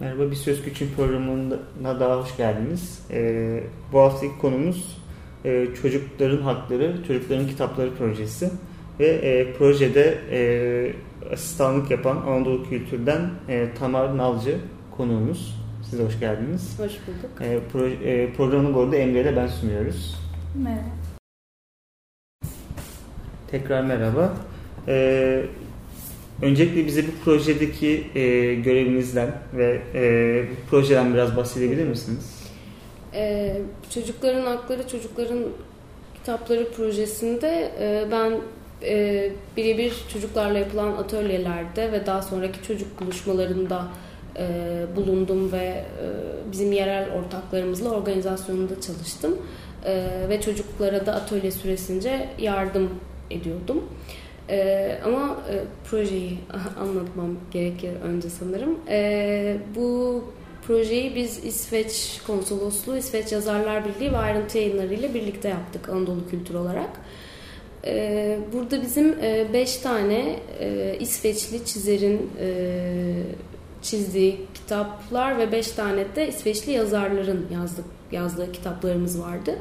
Merhaba, Bir Söz Güç'ün programına daha hoş geldiniz. Ee, bu haftaki konumuz e, çocukların hakları, çocukların kitapları projesi. Ve e, projede e, asistanlık yapan Anadolu Kültür'den e, Tamar Nalcı konuğumuz. Size hoş geldiniz. Hoş bulduk. E, pro, e, programı bu arada Emre ile ben sunuyoruz. Merhaba. Tekrar merhaba. Ee, öncelikle bize bu projedeki e, görevinizden ve e, bu projeden biraz bahsedebilir misiniz? Ee, çocukların Hakları, Çocukların Kitapları projesinde e, ben e, birebir çocuklarla yapılan atölyelerde ve daha sonraki çocuk buluşmalarında e, bulundum ve e, bizim yerel ortaklarımızla organizasyonunda çalıştım. E, ve çocuklara da atölye süresince yardım ediyordum. Ee, ama e, projeyi anlatmam gerekir önce sanırım. Ee, bu projeyi biz İsveç Konsolosluğu, İsveç Yazarlar Birliği ve ayrıntı yayınları ile birlikte yaptık Anadolu Kültür olarak. Ee, burada bizim e, beş tane e, İsveçli çizerin e, çizdiği kitaplar ve beş tane de İsveçli yazarların yazdık, yazdığı kitaplarımız vardı.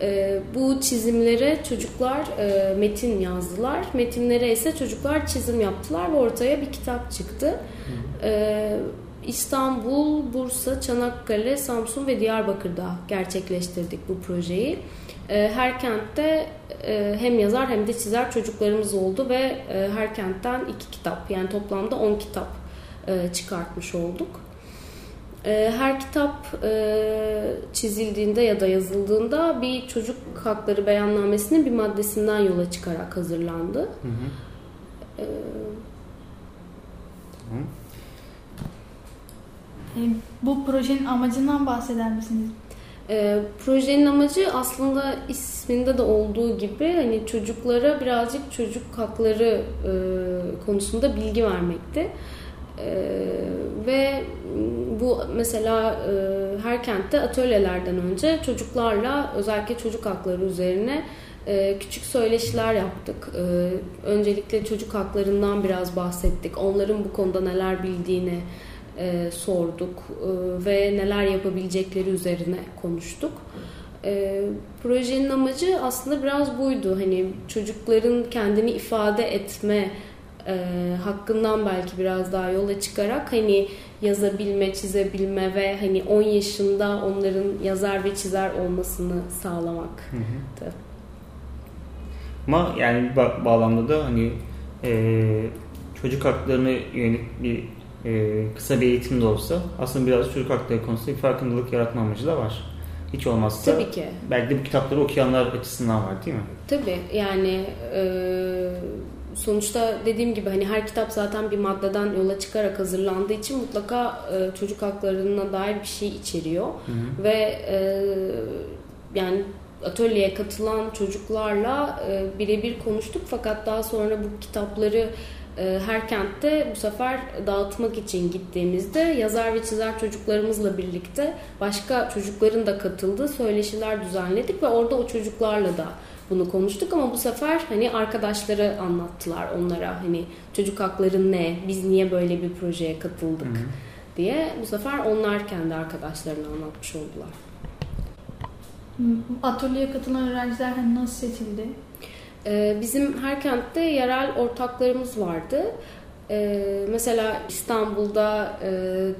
E, bu çizimlere çocuklar e, metin yazdılar. Metinlere ise çocuklar çizim yaptılar ve ortaya bir kitap çıktı. E, İstanbul, Bursa, Çanakkale, Samsun ve Diyarbakır'da gerçekleştirdik bu projeyi. E, her kentte e, hem yazar hem de çizer çocuklarımız oldu ve e, her kentten iki kitap yani toplamda on kitap e, çıkartmış olduk. Ee, her kitap e, çizildiğinde ya da yazıldığında bir çocuk hakları beyannamesinin bir maddesinden yola çıkarak hazırlandı. Hı hı. Ee, tamam. Ee, bu projenin amacından bahseder misiniz? E, projenin amacı aslında isminde de olduğu gibi hani çocuklara birazcık çocuk hakları e, konusunda bilgi vermekti. Ee, ve bu mesela e, her kentte atölyelerden önce çocuklarla özellikle çocuk hakları üzerine e, küçük söyleşiler yaptık. E, öncelikle çocuk haklarından biraz bahsettik. Onların bu konuda neler bildiğini e, sorduk e, ve neler yapabilecekleri üzerine konuştuk. E, projenin amacı aslında biraz buydu. Hani çocukların kendini ifade etme e, hakkından belki biraz daha yola çıkarak hani yazabilme, çizebilme ve hani 10 yaşında onların yazar ve çizer olmasını sağlamak. Hı hı. Ama yani bu bağlamda da hani e, çocuk haklarını yönelik bir e, kısa bir eğitim de olsa aslında biraz çocuk hakları konusunda bir farkındalık yaratma amacı da var. Hiç olmazsa Tabii ki. belki de bu kitapları okuyanlar açısından var değil mi? Tabii yani e, sonuçta dediğim gibi hani her kitap zaten bir maddeden yola çıkarak hazırlandığı için mutlaka e, çocuk haklarına dair bir şey içeriyor. Hı hı. Ve e, yani atölyeye katılan çocuklarla e, birebir konuştuk fakat daha sonra bu kitapları her kentte bu sefer dağıtmak için gittiğimizde yazar ve çizer çocuklarımızla birlikte başka çocukların da katıldığı söyleşiler düzenledik ve orada o çocuklarla da bunu konuştuk ama bu sefer hani arkadaşları anlattılar onlara hani çocuk hakları ne, biz niye böyle bir projeye katıldık Hı-hı. diye bu sefer onlar kendi arkadaşlarına anlatmış oldular. Atölyeye katılan öğrenciler hani nasıl seçildi? Ee, bizim her kentte yerel ortaklarımız vardı. Ee, mesela İstanbul'da e,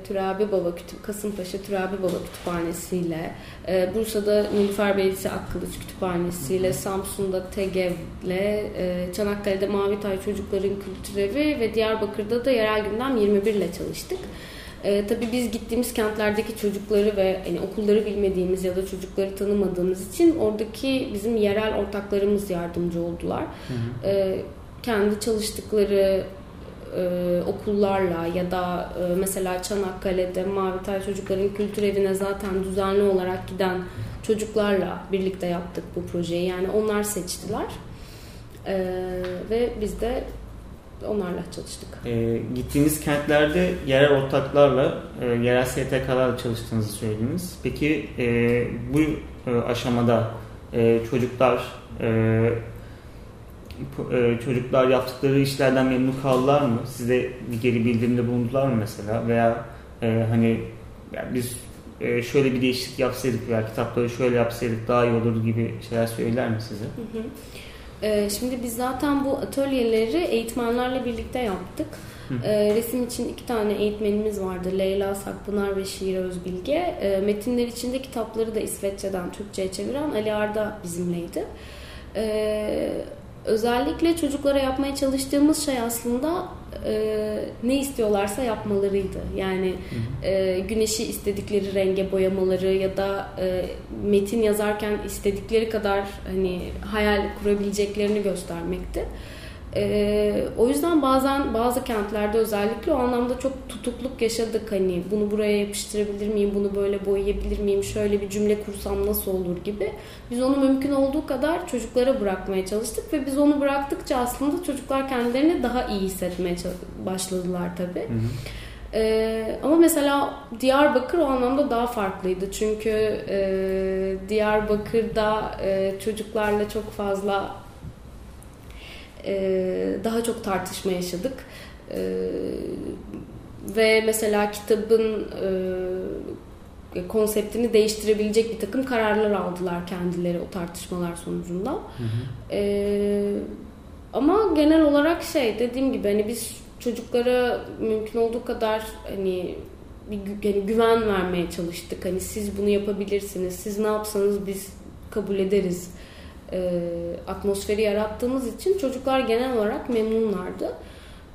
Türabi Baba Kütüp Kasımpaşa Türabi Baba Kütüphanesi'yle, e, Bursa'da Nilüfer Belediyesi Akkılıç Kütüphanesi'yle, Samsun'da TEGEV'le, e, Çanakkale'de Mavi Tay Çocukların Kültür Evi ve Diyarbakır'da da Yerel Gündem 21 ile çalıştık. E, tabii biz gittiğimiz kentlerdeki çocukları ve yani okulları bilmediğimiz ya da çocukları tanımadığımız için oradaki bizim yerel ortaklarımız yardımcı oldular. Hı hı. E, kendi çalıştıkları e, okullarla ya da e, mesela Çanakkale'de Mavi Tay Çocukların Kültür Evi'ne zaten düzenli olarak giden çocuklarla birlikte yaptık bu projeyi. Yani onlar seçtiler. E, ve biz de onlarla çalıştık. E, gittiğiniz kentlerde yerel ortaklarla, e, yerel STK'larla çalıştığınızı söylediniz. Peki e, bu e, aşamada e, çocuklar e, e, çocuklar yaptıkları işlerden memnun kaldılar mı? Size bir geri bildirimde bulundular mı mesela? Veya e, hani yani biz e, şöyle bir değişiklik yapsaydık veya kitapları şöyle yapsaydık daha iyi olur gibi şeyler söyler mi size? Hı hı. Ee, şimdi biz zaten bu atölyeleri eğitmenlerle birlikte yaptık. E, resim için iki tane eğitmenimiz vardı. Leyla Sakpınar ve Şiir Özbilge. E, metinler içinde kitapları da İsveççeden Türkçe'ye çeviren Ali Arda bizimleydi. E, özellikle çocuklara yapmaya çalıştığımız şey aslında e, ne istiyorlarsa yapmalarıydı. Yani e, güneşi istedikleri renge boyamaları ya da e, metin yazarken istedikleri kadar hani hayal kurabileceklerini göstermekti. Ee, o yüzden bazen bazı kentlerde özellikle o anlamda çok tutukluk yaşadık hani bunu buraya yapıştırabilir miyim, bunu böyle boyayabilir miyim, şöyle bir cümle kursam nasıl olur gibi. Biz onu mümkün olduğu kadar çocuklara bırakmaya çalıştık ve biz onu bıraktıkça aslında çocuklar kendilerini daha iyi hissetmeye başladılar tabii. Hı hı. Ee, ama mesela Diyarbakır o anlamda daha farklıydı. Çünkü e, Diyarbakır'da e, çocuklarla çok fazla e, daha çok tartışma yaşadık. E, ve mesela kitabın e, konseptini değiştirebilecek bir takım kararlar aldılar kendileri o tartışmalar sonucunda. Hı hı. E, ama genel olarak şey dediğim gibi hani biz çocuklara mümkün olduğu kadar hani bir yani güven vermeye çalıştık. Hani siz bunu yapabilirsiniz. Siz ne yapsanız biz kabul ederiz e, atmosferi yarattığımız için çocuklar genel olarak memnunlardı.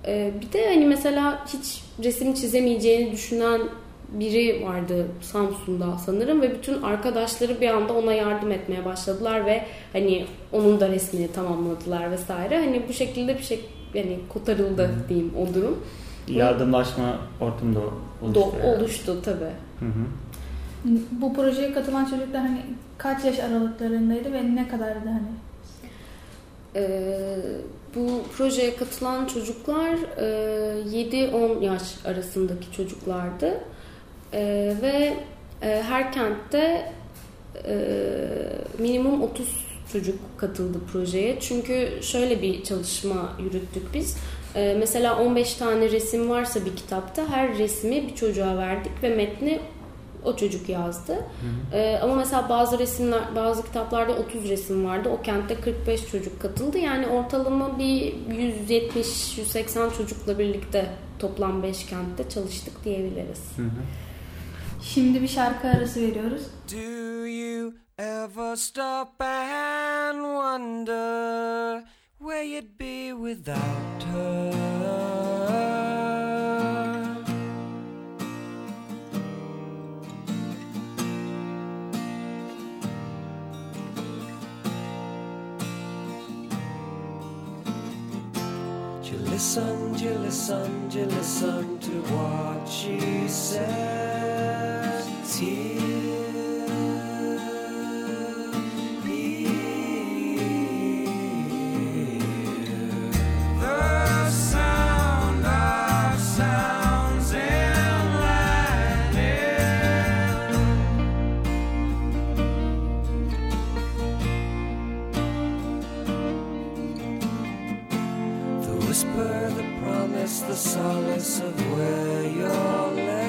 E, bir de hani mesela hiç resim çizemeyeceğini düşünen biri vardı Samsun'da sanırım ve bütün arkadaşları bir anda ona yardım etmeye başladılar ve hani onun da resmini tamamladılar vesaire. Hani bu şekilde bir şey yani kotarıldı diyeyim o durum. Yardımlaşma ortamında oluştu. Do, yani. Oluştu tabii. Hı hı. Bu projeye katılan çocuklar hani kaç yaş aralıklarındaydı ve ne kadardı hani? Ee, bu projeye katılan çocuklar e, 7-10 yaş arasındaki çocuklardı. E, ve e, her kentte e, minimum 30 çocuk katıldı projeye. Çünkü şöyle bir çalışma yürüttük biz. E, mesela 15 tane resim varsa bir kitapta her resmi bir çocuğa verdik ve metni o çocuk yazdı. Hı hı. Ee, ama mesela bazı resimler, bazı kitaplarda 30 resim vardı. O kentte 45 çocuk katıldı. Yani ortalama bir 170-180 çocukla birlikte toplam 5 kentte çalıştık diyebiliriz. Hı hı. Şimdi bir şarkı arası veriyoruz. Do you ever stop and wonder where you'd be without her? listen, you listen, you listen to what she said to. Says. the promise, the solace of where you're led.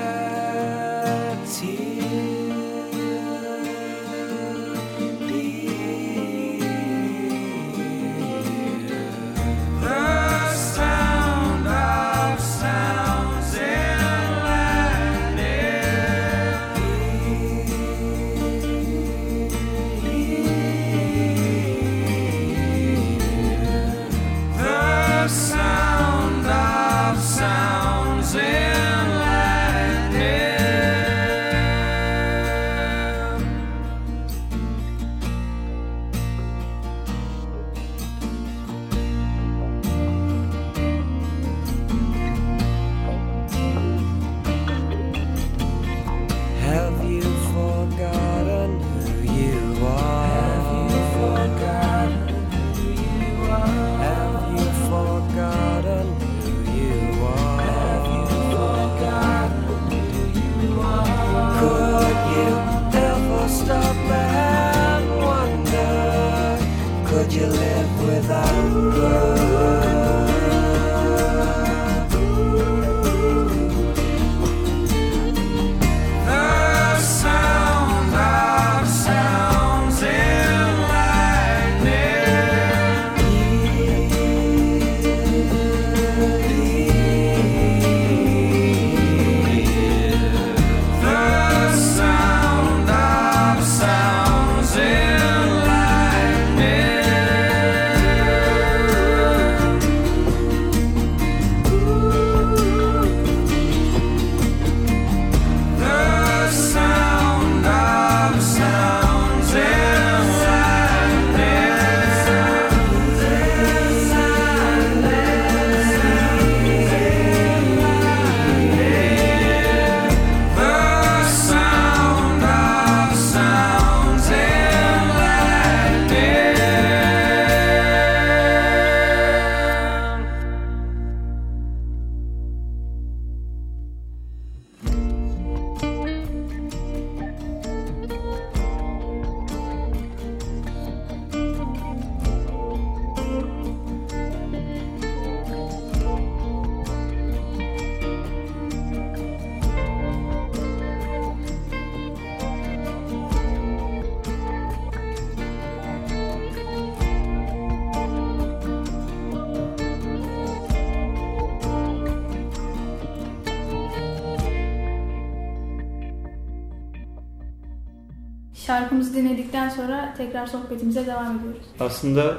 Şarkımızı dinledikten sonra tekrar sohbetimize devam ediyoruz. Aslında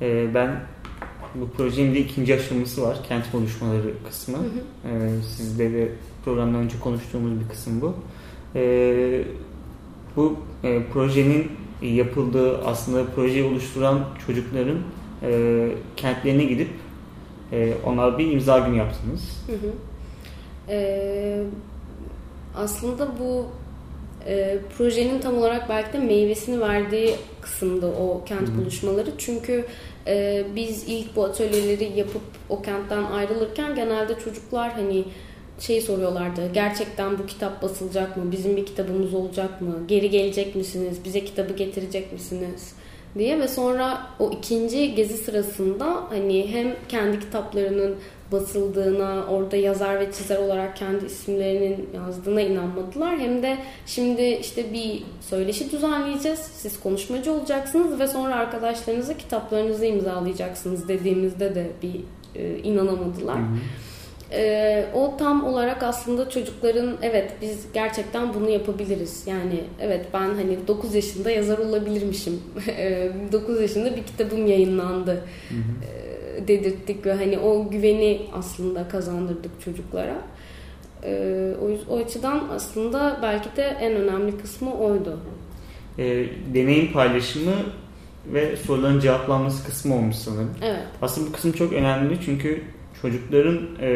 e, ben bu projenin de ikinci aşaması var. Kent buluşmaları kısmı. Hı hı. E, sizle de programdan önce konuştuğumuz bir kısım bu. E, bu e, projenin yapıldığı aslında projeyi oluşturan çocukların e, kentlerine gidip e, onlar bir imza günü yaptınız. Hı hı. Ee, aslında bu e, projenin tam olarak belki de meyvesini verdiği kısımda o kent Hı hı. buluşmaları. Çünkü e, biz ilk bu atölyeleri yapıp o kentten ayrılırken genelde çocuklar hani şey soruyorlardı. Gerçekten bu kitap basılacak mı? Bizim bir kitabımız olacak mı? Geri gelecek misiniz? Bize kitabı getirecek misiniz? diye ve sonra o ikinci gezi sırasında hani hem kendi kitaplarının basıldığına, orada yazar ve çizer olarak kendi isimlerinin yazdığına inanmadılar. Hem de şimdi işte bir söyleşi düzenleyeceğiz. Siz konuşmacı olacaksınız ve sonra arkadaşlarınıza kitaplarınızı imzalayacaksınız dediğimizde de bir e, inanamadılar. Hı hı. Ee, o tam olarak aslında çocukların evet biz gerçekten bunu yapabiliriz. Yani evet ben hani 9 yaşında yazar olabilirmişim. Ee, 9 yaşında bir kitabım yayınlandı Hı hı. Dedirttik ve hani o güveni aslında kazandırdık çocuklara. Ee, o, o açıdan aslında belki de en önemli kısmı oydu. E, deneyim paylaşımı ve soruların cevaplanması kısmı olmuş sanırım. Evet. Aslında bu kısım çok önemli çünkü çocukların e,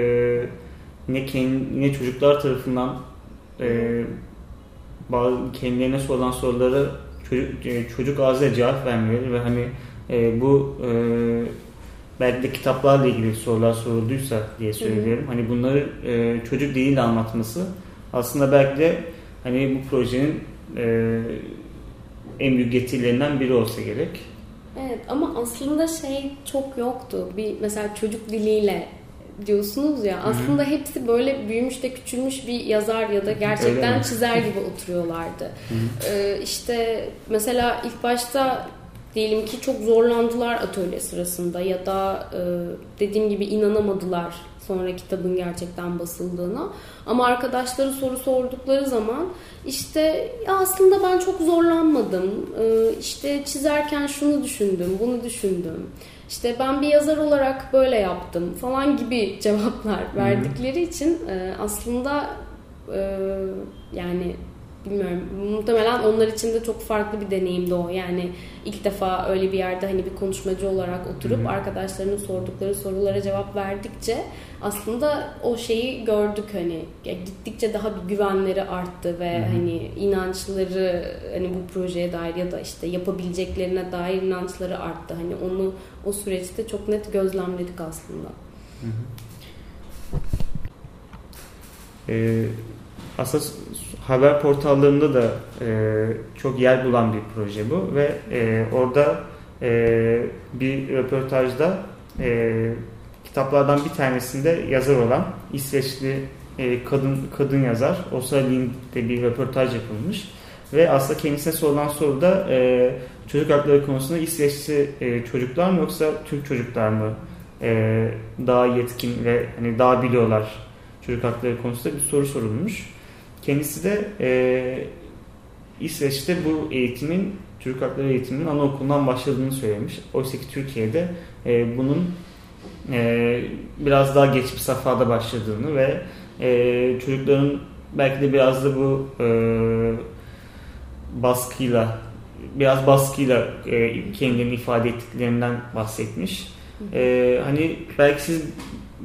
yine, kendi, yine çocuklar tarafından e, bazı kendilerine sorulan sorulara çocuk, e, çocuk ağzıyla cevap vermiyor ve hani e, bu e, belki de kitaplarla ilgili sorular sorulduysa diye söylüyorum. Hani bunları e, çocuk diliyle anlatması aslında belki de hani bu projenin e, en büyük getirilerinden biri olsa gerek. Evet ama aslında şey çok yoktu. Bir mesela çocuk diliyle diyorsunuz ya. Aslında hepsi böyle büyümüş de küçülmüş bir yazar ya da gerçekten çizer gibi oturuyorlardı. Hı Ee, işte mesela ilk başta diyelim ki çok zorlandılar atölye sırasında ya da e, dediğim gibi inanamadılar sonra kitabın gerçekten basıldığına. Ama arkadaşları soru sordukları zaman işte "Ya aslında ben çok zorlanmadım. Ee, işte çizerken şunu düşündüm, bunu düşündüm. İşte ben bir yazar olarak böyle yaptım falan gibi cevaplar verdikleri için e, aslında e, yani bilmiyorum muhtemelen onlar için de çok farklı bir deneyimdi o. Yani ilk defa öyle bir yerde hani bir konuşmacı olarak oturup arkadaşlarının sordukları sorulara cevap verdikçe aslında o şeyi gördük hani Ya gittikçe daha bir güvenleri arttı ve Hı hı. hani inançları hani bu projeye dair ya da işte yapabileceklerine dair inançları arttı. Hani onu o süreçte çok net gözlemledik aslında. Hı hı. Ee, aslında haber portallarında da e, çok yer bulan bir proje bu ve e, orada e, bir röportajda e, kitaplardan bir tanesinde yazar olan İsveçli e, kadın kadın yazar Åsa Lind'de bir röportaj yapılmış ve aslında kendisine sorulan soruda e, çocuk hakları konusunda İsveçli e, çocuklar mı yoksa Türk çocuklar mı e, daha yetkin ve hani daha biliyorlar çocuk hakları konusunda bir soru sorulmuş. Kendisi de e, İsveç'te bu eğitimin Türk hakları eğitiminin anaokulundan başladığını söylemiş. Oysa ki Türkiye'de e, bunun e, biraz daha geç bir safhada başladığını ve e, çocukların belki de biraz da bu e, baskıyla biraz baskıyla e, kendilerini ifade ettiklerinden bahsetmiş. E, hani belki siz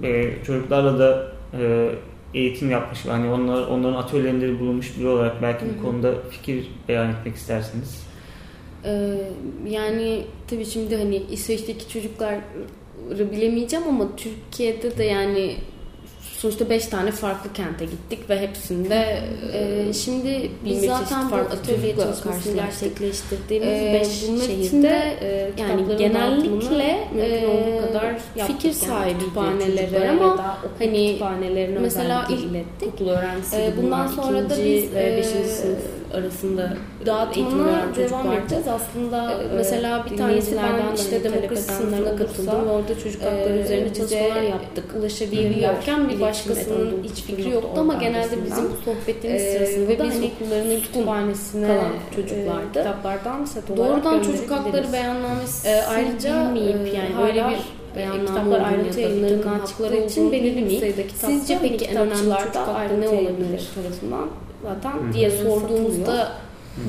e, çocuklarla da e, eğitim yapmış, hani onlar onların atölyelerinde bulunmuş biri olarak belki bu konuda fikir beyan etmek istersiniz. Ee, yani tabii şimdi hani İsveç'teki çocukları bilemeyeceğim ama Türkiye'de de yani sonuçta 5 tane farklı kente gittik ve hepsinde e, şimdi biz zaten bu atölye çalışmasını karşılaştık. gerçekleştirdiğimiz Ee, 5 bunun şehirde e, yani genellikle e, kadar fikir fikir sahibi kütüphanelere ama hani kütüphanelerine mesela ilk okul öğrencisi Ee, bundan sonra da biz ve e, 5. sınıf arasında Dağıtımına devam çocuklar. edeceğiz. Aslında Ee, mesela bir tanesi ben işte demokrasi sınıfına katıldım ve orada çocuk hakları e, üzerine çalışmalar yaptık. ulaşabiliyorken bir başkasının hiç fikri yoktu ama genelde bizim sohbetimiz Ee, sırasında ve biz hani okullarının kütüphanesine kalan e, çocuklardı. kitaplardan set olarak Doğrudan çocuk hakları beyannamesi Ee, ayrıca bilmeyip e, yani böyle bir e, kitaplar ayrıntı ya da yayınlarından çıktığı hakları için belirli bir sayıda Sizce peki en önemli ayrıntı ne olabilir tarafından? Zaten Hı. diye sorduğumuzda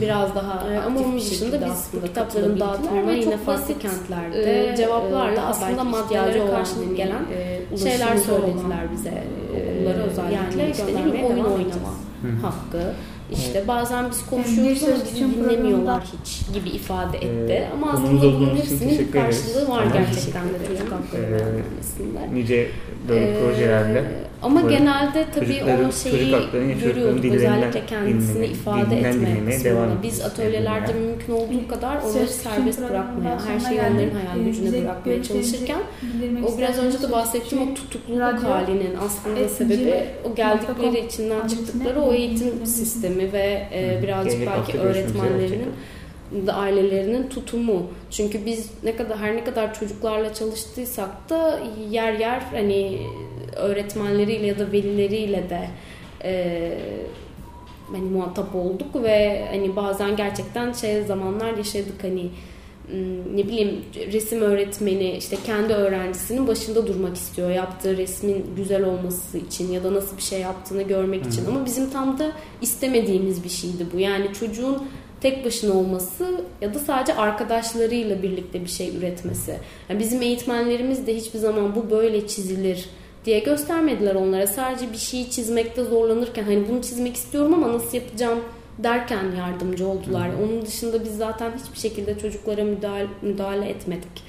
biraz daha Ee, ama onun dışında biz bu kitapların dağıtımına yine çok farklı kentlerde e, cevaplarla daha aslında maddelere karşılık hani, gelen e, şeyler söylediler bize. E, okullara özellikle yani işte oyun oynama hakkı. İşte bazen biz konuşuyoruz ama bizi dinlemiyorlar hiç gibi ifade etti. Ee, ama aslında bunun hepsinin karşılığı var Tamam. gerçekten de çocuk hakları Ee. Nice böyle Ee, projelerle Ama böyle genelde tabii çocukların- o şeyi görüyorduk özellikle kendisini dinleme- ifade etme kısmında. Biz atölyelerde Yani. mümkün olduğu kadar onları serbest bırakmaya, her şeyi onların hayal Ee, gücüne bırakmaya çalışırken o biraz önce de bahsettiğim o Küçüğün tutukluluk radyo halinin aslında et sebebi o geldikleri içinden çıktıkları o eğitim sistemi ve e, birazcık belki öğretmenlerinin da ailelerinin tutumu. Çünkü biz ne kadar her ne kadar çocuklarla çalıştıysak da yer yer hani öğretmenleriyle ya da velileriyle de e, hani muhatap olduk ve hani bazen gerçekten şey zamanlar yaşadık hani ne bileyim resim öğretmeni işte kendi öğrencisinin başında durmak istiyor yaptığı resmin güzel olması için ya da nasıl bir şey yaptığını görmek için. Ama bizim tam da istemediğimiz bir şeydi bu. Yani çocuğun tek başına olması ya da sadece arkadaşlarıyla birlikte bir şey üretmesi. Yani bizim eğitmenlerimiz de hiçbir zaman bu böyle çizilir diye göstermediler onlara. Sadece bir şeyi çizmekte zorlanırken hani bunu çizmek istiyorum ama nasıl yapacağım derken yardımcı oldular. Onun dışında biz zaten hiçbir şekilde çocuklara müdahale, müdahale etmedik.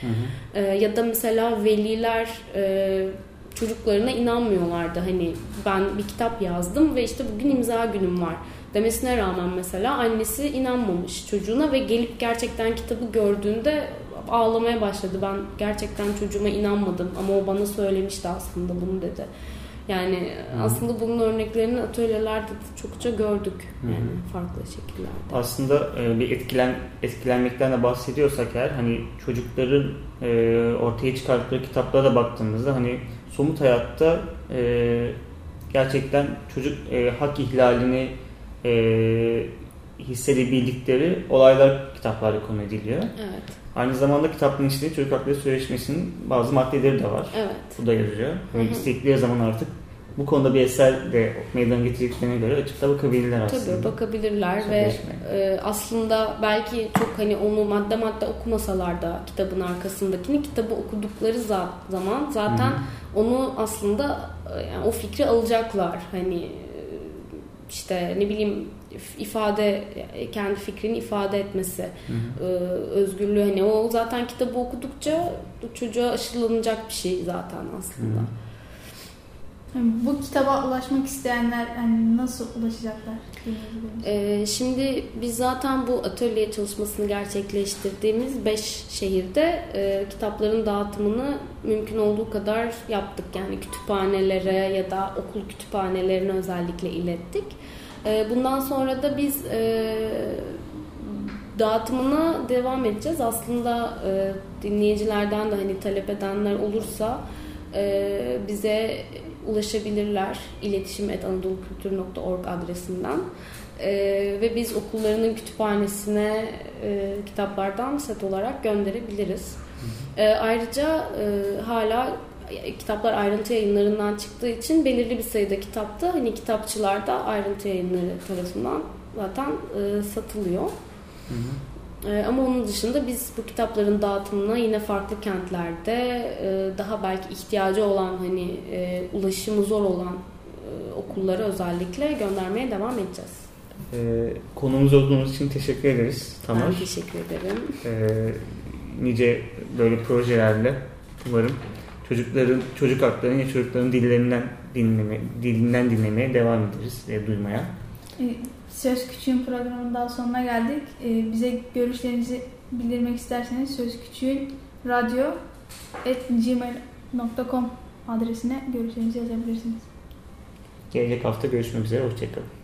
Ee, ya da mesela veliler e, çocuklarına inanmıyorlardı. Hani ben bir kitap yazdım ve işte bugün imza günüm var demesine rağmen mesela annesi inanmamış çocuğuna ve gelip gerçekten kitabı gördüğünde ağlamaya başladı. Ben gerçekten çocuğuma inanmadım ama o bana söylemişti aslında bunu dedi. Yani aslında bunun örneklerini atölyelerde de çokça gördük. Yani farklı şekillerde. Aslında e, bir etkilen etkilenmekten de bahsediyorsak eğer hani çocukların e, ortaya çıkarttıkları kitaplara da baktığımızda hani somut hayatta e, gerçekten çocuk hak ihlalini hissedebildikleri olaylar kitaplarda konu ediliyor. Evet. Aynı zamanda kitabın içinde çocuk hakları sözleşmesinin bazı maddeleri de var. Evet. Bu da yazıyor. Ve istedikleri zaman artık bu konuda bir eser de meydana getirdiklerine göre açıp da bakabilirler aslında. Tabii bakabilirler ve e, aslında belki çok hani onu madde madde okumasalar da kitabın arkasındakini kitabı okudukları za- zaman zaten onu aslında e, yani o fikri alacaklar. Hani e, işte ne bileyim ifade kendi fikrini ifade etmesi e, özgürlüğü hani o zaten kitabı okudukça çocuğa aşılanacak bir şey zaten aslında. Yani bu kitaba ulaşmak isteyenler yani nasıl ulaşacaklar? Ee, şimdi biz zaten bu atölye çalışmasını gerçekleştirdiğimiz 5 şehirde e, kitapların dağıtımını mümkün olduğu kadar yaptık. Yani kütüphanelere ya da okul kütüphanelerine özellikle ilettik. E, bundan sonra da biz e, dağıtımına devam edeceğiz. Aslında e, dinleyicilerden de hani talep edenler olursa e, bize ulaşabilirler iletişim.anadolukultur.org adresinden E, ve biz okullarının kütüphanesine e, kitaplardan set olarak gönderebiliriz. E, ayrıca e, hala kitaplar ayrıntı yayınlarından çıktığı için belirli bir sayıda kitapta hani kitapçılarda ayrıntı yayınları tarafından zaten e, satılıyor. E, ama onun dışında biz bu kitapların dağıtımına yine farklı kentlerde e, daha belki ihtiyacı olan hani e, ulaşımı zor olan e, okullara özellikle göndermeye devam edeceğiz. Ee, konumuz olduğunuz için teşekkür ederiz. Tamam. Ben teşekkür ederim. Ee, nice böyle projelerle umarım çocukların çocuk haklarını ya çocukların dillerinden dinleme, dilinden dinlemeye devam ederiz ve duymaya. Ee, Söz Küçüğün programının daha sonuna geldik. Ee, Bize görüşlerinizi bildirmek isterseniz Söz Küçüğün radyo gmail.com adresine görüşlerinizi yazabilirsiniz. Gelecek hafta görüşmek üzere. Hoşçakalın.